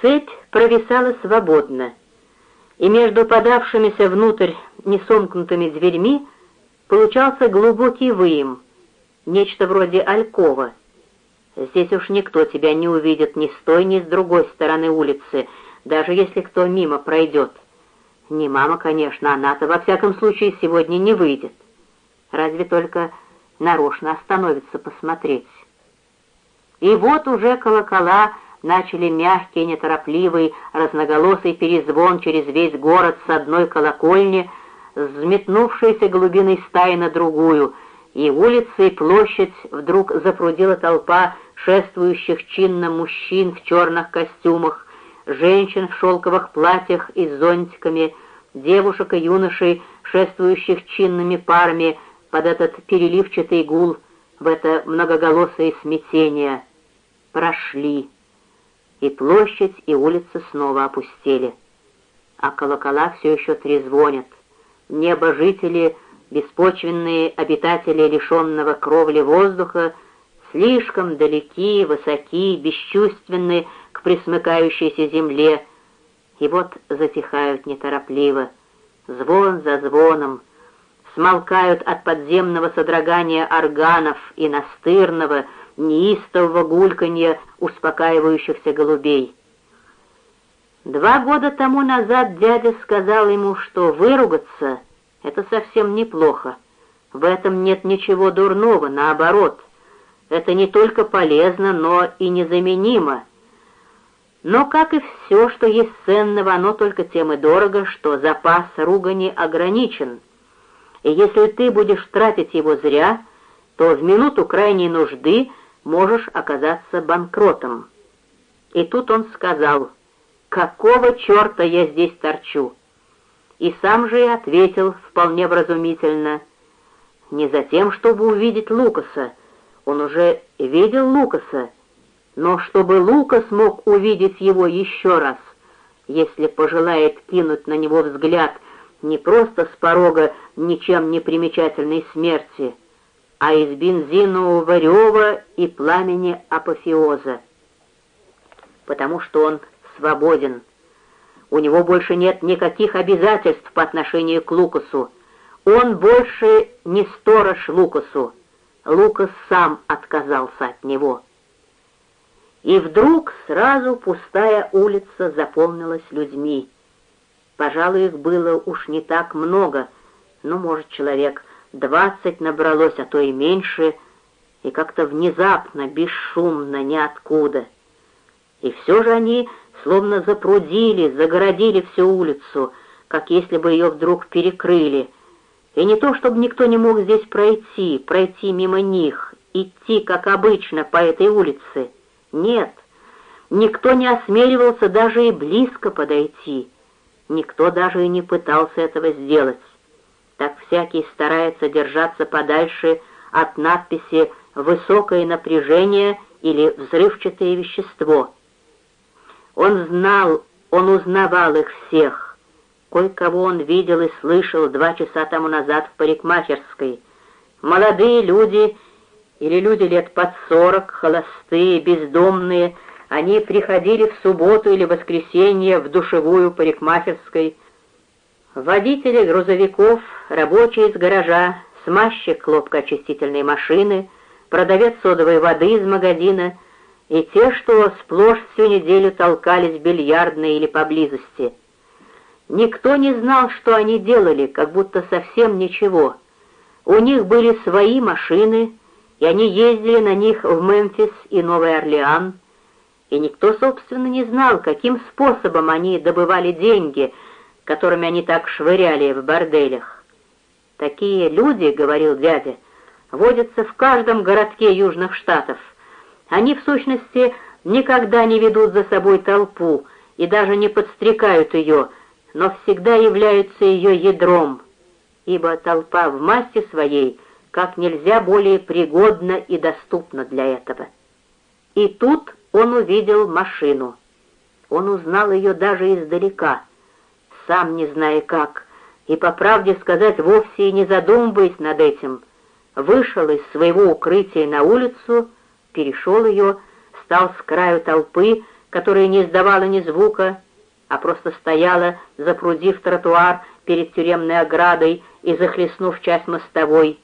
Цепь провисала свободно, и между подавшимися внутрь несомкнутыми дверьми получался глубокий выем, нечто вроде алькова. Здесь уж никто тебя не увидит ни с той, ни с другой стороны улицы, даже если кто мимо пройдет. Не мама, конечно, она-то во всяком случае сегодня не выйдет. Разве только нарочно остановится посмотреть. И вот уже колокола начали мягкий, неторопливый, разноголосый перезвон через весь город с одной колокольни, взметнувшейся глубиной стаи на другую, и улицы и площадь вдруг запрудила толпа шествующих чинно мужчин в черных костюмах, женщин в шелковых платьях и с зонтиками, девушек и юношей, шествующих чинными парами под этот переливчатый гул, в это многоголосое смятение. Прошли и площадь, и улицы снова опустели. А колокола все еще трезвонят. Небо жители, беспочвенные обитатели лишенного кровли воздуха, слишком далеки, высоки, бесчувственны к присмыкающейся земле, и вот затихают неторопливо, звон за звоном, смолкают от подземного содрогания органов и настырного, неистового гульканья успокаивающихся голубей. Два года тому назад дядя сказал ему, что выругаться — это совсем неплохо. В этом нет ничего дурного, наоборот. Это не только полезно, но и незаменимо. Но, как и все, что есть ценного, оно только тем и дорого, что запас ругани ограничен. И если ты будешь тратить его зря, то в минуту крайней нужды можешь оказаться банкротом. И тут он сказал, «Какого черта я здесь торчу?» И сам же и ответил вполне вразумительно, «Не за тем, чтобы увидеть Лукаса, он уже видел Лукаса, но чтобы Лукас мог увидеть его еще раз, если пожелает кинуть на него взгляд не просто с порога ничем не примечательной смерти, а из бензинового рева и пламени апофеоза. Потому что он свободен. У него больше нет никаких обязательств по отношению к Лукасу. Он больше не сторож Лукасу. Лукас сам отказался от него. И вдруг сразу пустая улица заполнилась людьми. Пожалуй, их было уж не так много, но, может, человек двадцать набралось, а то и меньше, и как-то внезапно, бесшумно, ниоткуда. И все же они словно запрудили, загородили всю улицу, как если бы ее вдруг перекрыли. И не то, чтобы никто не мог здесь пройти, пройти мимо них, идти, как обычно, по этой улице. Нет, никто не осмеливался даже и близко подойти. Никто даже и не пытался этого сделать так всякий старается держаться подальше от надписи «высокое напряжение» или «взрывчатое вещество». Он знал, он узнавал их всех. Кое-кого он видел и слышал два часа тому назад в парикмахерской. Молодые люди или люди лет под сорок, холостые, бездомные, они приходили в субботу или воскресенье в душевую парикмахерской, Водители грузовиков, рабочие из гаража, смазчик хлопкоочистительной машины, продавец содовой воды из магазина и те, что сплошь всю неделю толкались в бильярдной или поблизости. Никто не знал, что они делали, как будто совсем ничего. У них были свои машины, и они ездили на них в Мемфис и Новый Орлеан, и никто, собственно, не знал, каким способом они добывали деньги — которыми они так швыряли в борделях. «Такие люди, — говорил дядя, — водятся в каждом городке Южных Штатов. Они, в сущности, никогда не ведут за собой толпу и даже не подстрекают ее, но всегда являются ее ядром, ибо толпа в массе своей как нельзя более пригодна и доступна для этого. И тут он увидел машину. Он узнал ее даже издалека — сам не зная как, и, по правде сказать, вовсе и не задумываясь над этим, вышел из своего укрытия на улицу, перешел ее, стал с краю толпы, которая не издавала ни звука, а просто стояла, запрудив тротуар перед тюремной оградой и захлестнув часть мостовой,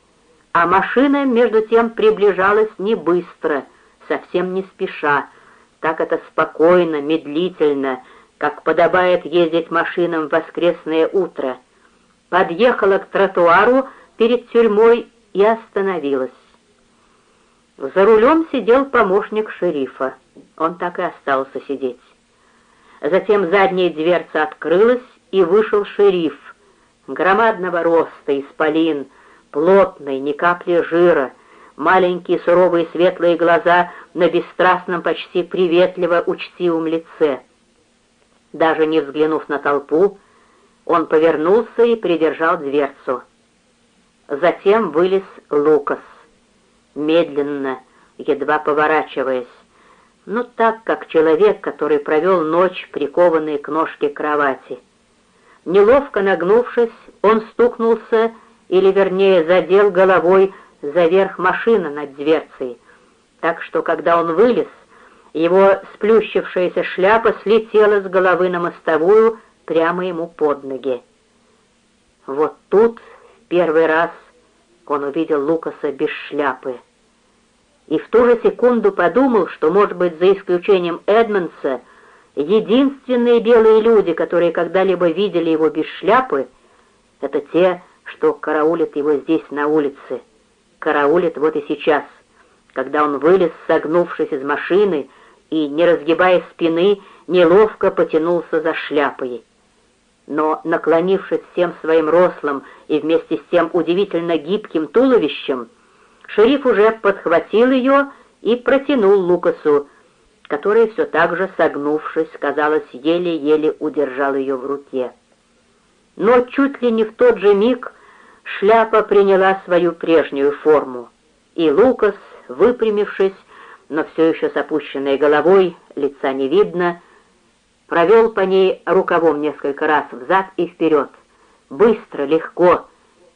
а машина, между тем, приближалась не быстро, совсем не спеша, так это спокойно, медлительно, как подобает ездить машинам в воскресное утро. Подъехала к тротуару перед тюрьмой и остановилась. За рулем сидел помощник шерифа. Он так и остался сидеть. Затем задняя дверца открылась, и вышел шериф. Громадного роста, исполин, плотный, ни капли жира, маленькие суровые светлые глаза на бесстрастном, почти приветливо учтивом лице. Даже не взглянув на толпу, он повернулся и придержал дверцу. Затем вылез Лукас, медленно, едва поворачиваясь, но так, как человек, который провел ночь, прикованный к ножке кровати. Неловко нагнувшись, он стукнулся, или вернее задел головой за верх машины над дверцей, так что, когда он вылез, его сплющившаяся шляпа слетела с головы на мостовую прямо ему под ноги. Вот тут первый раз он увидел Лукаса без шляпы. И в ту же секунду подумал, что, может быть, за исключением Эдмонса, единственные белые люди, которые когда-либо видели его без шляпы, это те, что караулят его здесь, на улице. Караулят вот и сейчас, когда он вылез, согнувшись из машины, и, не разгибая спины, неловко потянулся за шляпой. Но, наклонившись всем своим рослым и вместе с тем удивительно гибким туловищем, шериф уже подхватил ее и протянул Лукасу, который все так же, согнувшись, казалось, еле-еле удержал ее в руке. Но чуть ли не в тот же миг шляпа приняла свою прежнюю форму, и Лукас, выпрямившись, но все еще с опущенной головой, лица не видно, провел по ней рукавом несколько раз взад и вперед, быстро, легко,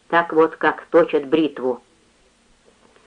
так вот, как точат бритву.